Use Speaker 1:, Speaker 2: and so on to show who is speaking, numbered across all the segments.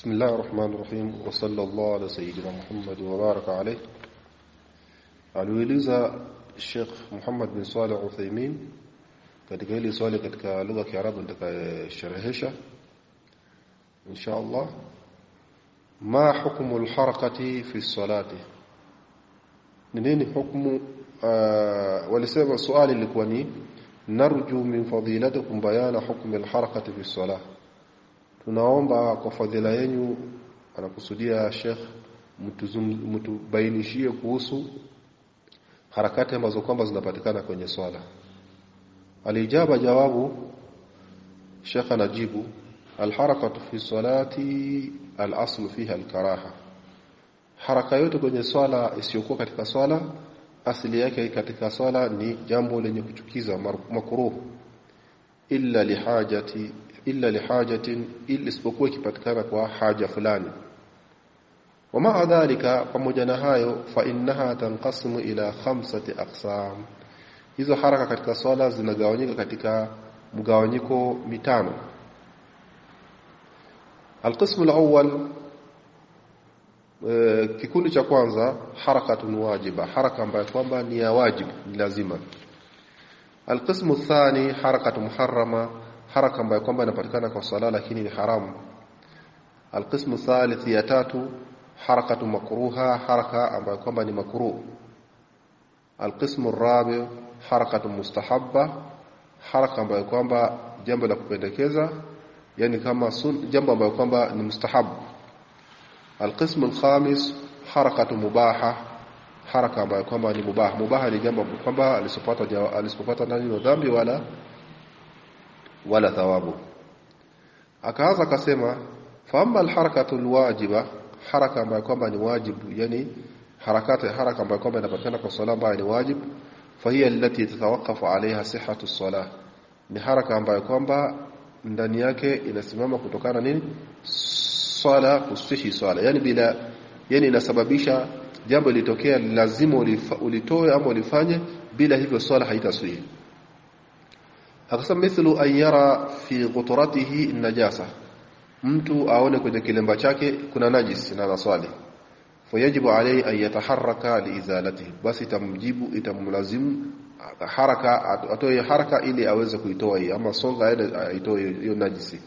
Speaker 1: بسم الله الرحمن الرحيم وصلى الله على سيدنا محمد وبارك عليه على وليزا الشيخ محمد بن صالح عثيمين قد قال لي صالح قد لغة كعرب عندك الشرهشة إن شاء الله ما حكم الحركة في الصلاة نين حكم ولسبب السؤال اللي كواني نرجو من فضيلتكم بيان حكم الحركة في الصلاة tunaomba kwa fadhila yenu anakusudia Sheikh mtubainishie kuhusu harakati ambazo kwamba zinapatikana kwenye swala. Alijaba jawabu Sheikh anajibu alharakatu fi salati alaslu fiha alkaraha. Haraka yote kwenye swala isiyokuwa katika swala asili yake katika swala ni jambo lenye kuchukiza makruh. Illa lihajati illa lihajatin ili isipokuwa ikipatikana kwa haja fulani. Wa maa dhalika pamoja na hayo fa innaha tanqasimu ila khamsati aqsam. Hizo haraka katika swala zinagawanyika katika mgawanyiko mitano. Alqismu alawwal e, kikundi cha kwanza harakatun wajiba. Haraka ambayo kwamba ni ya wajibu ni lazima. Alqismu athani harakatu muharrama haraka ambayo kwamba inapatikana kwa sala lakini ni haramu. Alqismu thalith ya tatu harakatu makruha haraka ambayo kwamba ni makruh alqismu arabi harakatu mustahabba haraka ambayo kwamba jambo la kupendekeza yani kama sun, jambo ambayo kwamba ni mustahab alqismu alkhamis harakatu mubaha haraka ambayo kwamba ni mubaha. Mubaha ni jambo kwamba alisopata ndani ya dhambi wala wala thawabu. Akaanza akasema fa amma alharakatu alwajiba haraka ambayo kwamba ni wajibu yani harakati haraka ambayo kwamba inapatikana kwa swala ambayo ni wajibu fahiya allati tatawaqafu alaiha sihhatu as-salah, ni haraka ambayo kwamba ndani yake inasimama kutokana nini? Swala kusihi swala. Yani bila yani inasababisha jambo litokea lazima ulitoe ama ulifanye bila hivyo swala haitaswihi akasema mithlu an yara fi ghutratihi najasa. Mtu aone kwenye kilemba chake kuna najis na naswali. Fayajibu alayhi an yataharraka liizalatihi basi itamjibu itamlazimu haraka atoe haraka ili aweze kuitoa hii ama songa aende aitoe hiyo najisi.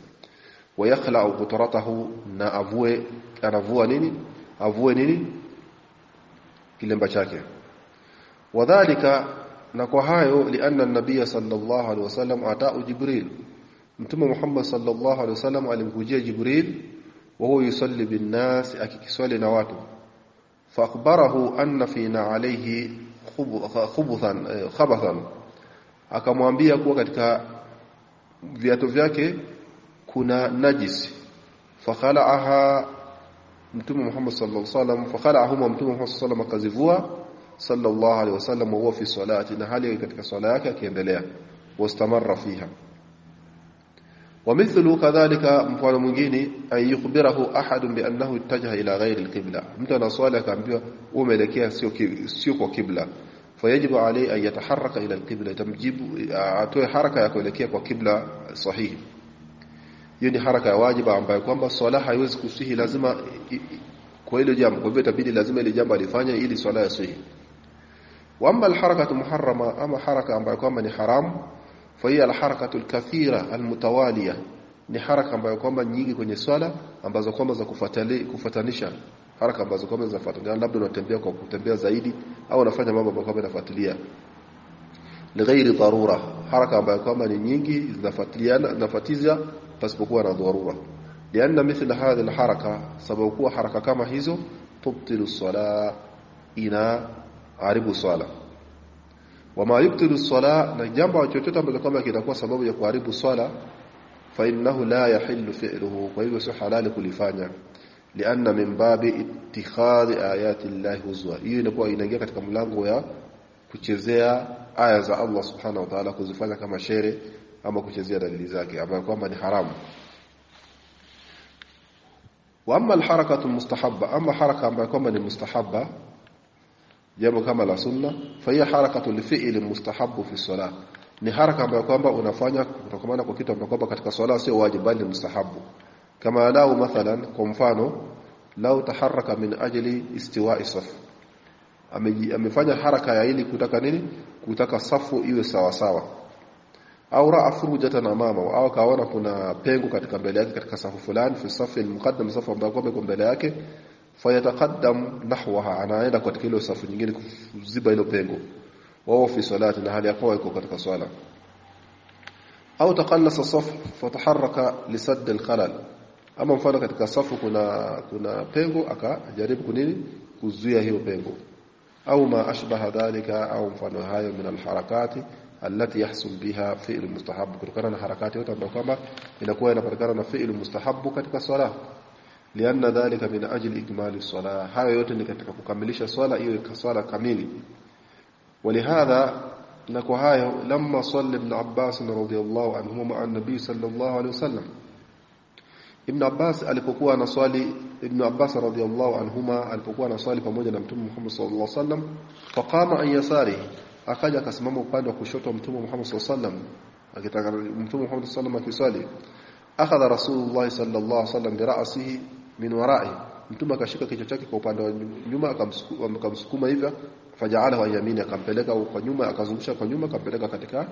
Speaker 1: Wayakhla'u qutratahu na avue anavua nini? Avue nini? Kilemba chake. Wadhālika na kwa hayo lianna an-nabiy sallallahu alaihi wasallam ataa jibril. Mtume Muhammad sallallahu alaihi wasallam alimkujia Jibril wa huwa yusalli bin nas akikiswali na watu. Fa akhbarahu anna fina alayhi khubuthan khabathan. Akamwambia kuwa katika viatu vyake kuna najisi fakhalaaha Mtume Muhammad sallallahu alaihi wasallam fakhalahuma Mtume Muhammad sallallahu alaihi wasallam sallallahu alaihi wasallam wa huwa fi salati na hali katika swala yake akiendelea wastamarra fiha ومثل كذلك mfano mwingine ay yukhbirahu ahad bi annahu ittajaha ila ghairi alqibla mtu anaswali akaambiwa umeelekea sio sio kwa kibla fayajibu alayhi an yataharraka ila alqibla tamjibu atoe haraka ya kuelekea kwa kibla sahihi hiyo ni haraka ya wajiba ambayo kwamba swala haiwezi kusihi lazima kwa hilo jambo kwa hivyo itabidi lazima ile jambo alifanye ili swala ya sahihi wa amma alharakatu muharrama ama haraka ambayo kwamba ni haramu fa hiya alharakatu alkathira almutawaliya ni haraka ambayo kwamba nyingi kwenye swala ambazo kwamba za kufuatanisha haraka ambazo kwamba zinafuatana labda unatembea kwa kutembea zaidi au unafanya mambo ambayo kwamba yanafuatilia lighairi darura haraka ambayo kwamba ni nyingi zinafuatiliana zinafuatiza pasipokuwa na dharura lianna mithla hadhi alharaka sababu kuwa haraka kama hizo tubtilu sala ina haribu swala. Wama yubtilu swala na jambo chochote ambalo kama kitakuwa sababu ya kuharibu swala fa innahu la yahillu fi'luhu kwa hivyo sio halali kulifanya. Lianna min babi ittikhadhi ayati llahi huzwa. Hiyo inakuwa inaingia katika mlango ya kuchezea aya za Allah subhanahu wa ta'ala kuzifanya kama shere ama kuchezea dalili zake ambayo kwamba ni haramu. Wa amma alharakatu mustahabba amma haraka ambayo kwamba ni mustahabba jambo kama la sunna fa hiya harakatu li mustahabu fi salah ni haraka ambayo kwamba unafanya kutokana kwa kitu ambacho kwamba katika swala sio wajibu bali mustahabu kama lau mathalan kwa mfano lau taharaka min ajli istiwa'i saf. Amefanya haraka ya ili kutaka nini? Kutaka safu iwe sawa sawa. Au raa furujatan amama au kaona kuna pengo katika mbele yake katika safu fulani fi safi al-muqaddam safu ambayo kwa mbele yake fayataqaddam nahwaha anaenda katika ile safu nyingine kuziba hilo pengo wao fi salati na hali yako iko katika swala au taqallasa saf fataharaka lisadd al-khalal ama mfano katika safu kuna kuna pengo akajaribu kunini kuzuia hiyo pengo au ma ashbaha dhalika au mfano hayo min al-harakati التي يحصل بها فعل مستحب kutokana na harakati yote ambayo kwamba inakuwa inapatikana na fi'l mustahabu katika swala lianna dhalika min ajli ikmali sala, hayo yote ni katika kukamilisha swala iwe swala kamili. Walihadha, na kwa hayo, lamma salla Ibn Abbas radhiyallahu anhu maa nabii sallallahu alaihi wasallam, Ibn Abbas alipokuwa anaswali, Ibn Abbas radhiyallahu anhuma alipokuwa anaswali pamoja na Mtume Muhammad sallallahu alaihi wasallam, faqama an yasarihi, akaja akasimama upande wa kushoto wa Mtume Muhammad sallallahu alaihi wasallam, akitaka Mtume Muhammad sallallahu alaihi wasallam akiswali, akhadha Rasulullah sallallahu alaihi wasallam bi ra'sihi min wara'i Mtume akashika kichwa chake kwa upande wa nyuma akamsukuma hivyo faja'alahu wa yamini akampeleka kwa nyuma akazungusha kwa nyuma akampeleka katika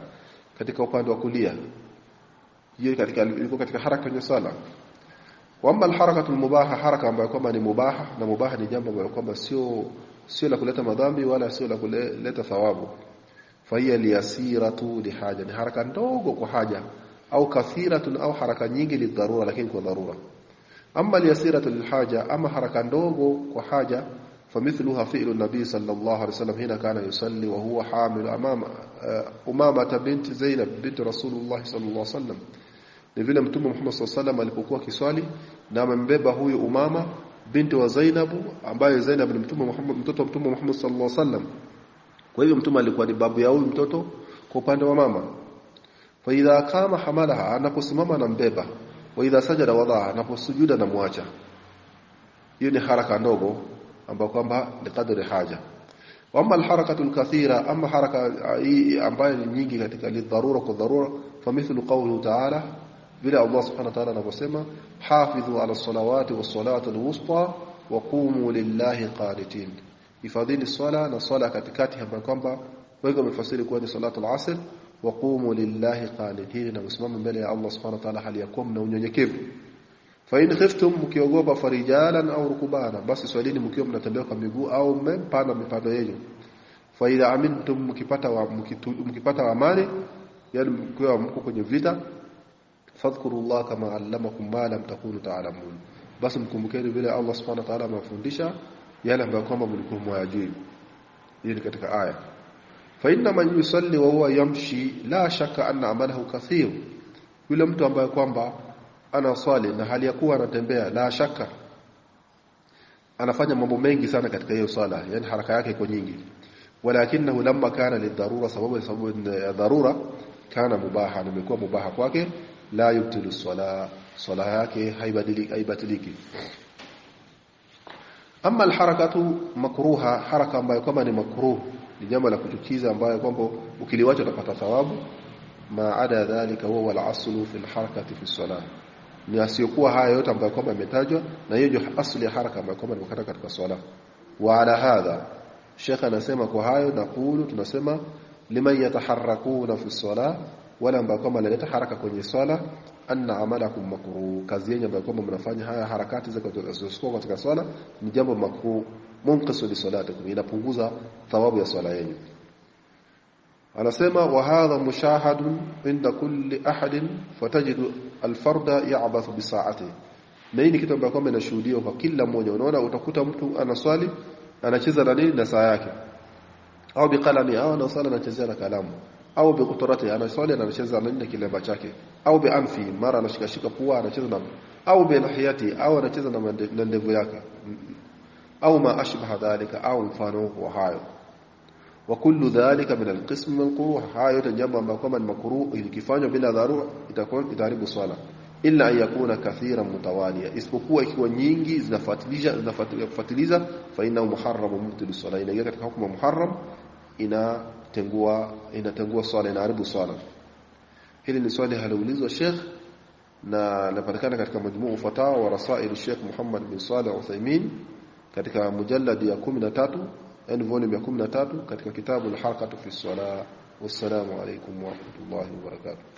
Speaker 1: katika upande wa kulia. Hiyo katika ilikuwa katika haraka ya sala Wamba alharakatu almubaha haraka ambayo kwamba ni mubaha na mubaha ni jambo ambalo kwamba sio sio la kuleta madhambi wala sio la kuleta thawabu. Fahiya liyasiratu lihaja ni haraka ndogo kwa haja au kathiratun au haraka nyingi lidharura lakini kwa dharura amma liyasiratu lilhaja ama haraka ndogo kwa haja famithluha fi'lu nabii sallallahu alaihi wasallam hina kana yusalli wa huwa hamil amama umama bint zainab bint rasulullah sallallahu alaihi wasallam ni vile mtume Muhammad sallallahu alaihi wasallam alipokuwa kiswali na amembeba huyu umama binti wa Zainabu ambaye Zainab ni mtume Muhammad mtoto wa mtume Muhammad sallallahu alaihi wasallam kwa hivyo mtume alikuwa ni babu ya huyu mtoto kwa upande wa mama. Fa idha kama hamalaha anaposimama anambeba wa idha sajada wadaa anaposujuda na muacha hiyo ni haraka ndogo ambayo kwamba ni kadri haja. Wama alharakatu alkathira ama haraka hii ambayo ni nyingi katika lidharura kwa dharura famithlu qawlu ta'ala vile Allah subhanahu wa ta'ala anavyosema hafidhu ala salawati was salatu alwusta wa qumu lillahi qanitin. Ifadhili swala na swala katikati ambayo kwamba wengi wamefasiri kuwa ni salatu al-asr wa qumu lillahi qanitin na msimamo mbele ya Allah subhanahu wa ta'ala hali ya kuwa na unyenyekevu. Fa in khiftum mkiogopa farijalan au rukubana basi swalini mkiwa mnatembea kwa miguu au mmepanda mipando yenu. Fa idha amintum mkipata wa mkipata amani yani mkiwa mko kwenye vita fadhkurullah kama allamakum ma lam takunu ta'lamun. Basi mkumbukeni vile Allah subhanahu wa ta'ala amewafundisha yale ambayo kwamba mlikuwa mwajui hii ni katika aya fa inna man yusalli wa huwa yamshi la shaka anna amalahu kathir. Yule mtu ambaye kwamba anaswali na hali ya kuwa anatembea la shaka anafanya mambo mengi sana katika hiyo sala, yani haraka yake iko nyingi. Walakinahu lamma kana lidharura sababu sababu ya dharura kana mubaha imekuwa mubaha kwake la yubtilu sala, sala yake haibadiliki haibatiliki. Amma alharakatu makruha haraka ambayo kama ni makruh ni jambo la kuchukiza ambayo kwamba ukiliwacha utapata thawabu. Ma ada dhalika huwa wal aslu fi alharakati fi salah ni asiyokuwa haya yote ambayo kwamba imetajwa na hiyo ndio asli ya haraka ambayo kwamba ni katika swala wa ala hadha shekha anasema kwa hayo na kulu tunasema liman yataharrakuna fi salah wala ambayo kwamba analeta haraka kwenye swala anna amalakum makruh. Kazi yenu ambayo kwamba mnafanya haya harakati zilizokuwa katika swala ni jambo makruh munqisu li salatikum inapunguza thawabu ya swala yenu. Anasema wa hadha mushahadun inda kulli ahadin fatajidu alfarda ya'bathu bi sa'ati. Na hii ni kitu ambacho kwamba inashuhudiwa kwa kila mmoja. Unaona utakuta mtu anaswali anacheza na nini? Na saa yake. Au biqalami au anaswali anachezea na kalamu. Au bikutorati anaswali anacheza na nini? Kilemba chake. Au bianfi mara anashikashika pua anacheza na au bilahiyati au anacheza na ndevu yake au ma ashbaha dhalika au mfano wa hayo wa kullu dhalika min alqism makruh hayo yote jambo ambalo kama ni makruh ilikifanywa bila dharura itakuwa itaharibu swala illa an yakuna kathiran mutawaliya isipokuwa ikiwa nyingi zinafuatilisha zinafuatiliza fa inna muharram mubtilu swala inaingia katika hukumu muharram inatengua inatengua swala inaharibu swala hili ni swali haliulizwa Sheikh na inapatikana katika majmuu fatawa wa rasail Sheikh Muhammad bin Saleh Uthaymeen katika mujalladi ya 13 yani volume ya 13 katika kitabu al-Harakatu fi as-Salah. Wassalamu alaykum wa rahmatullahi wa barakatuh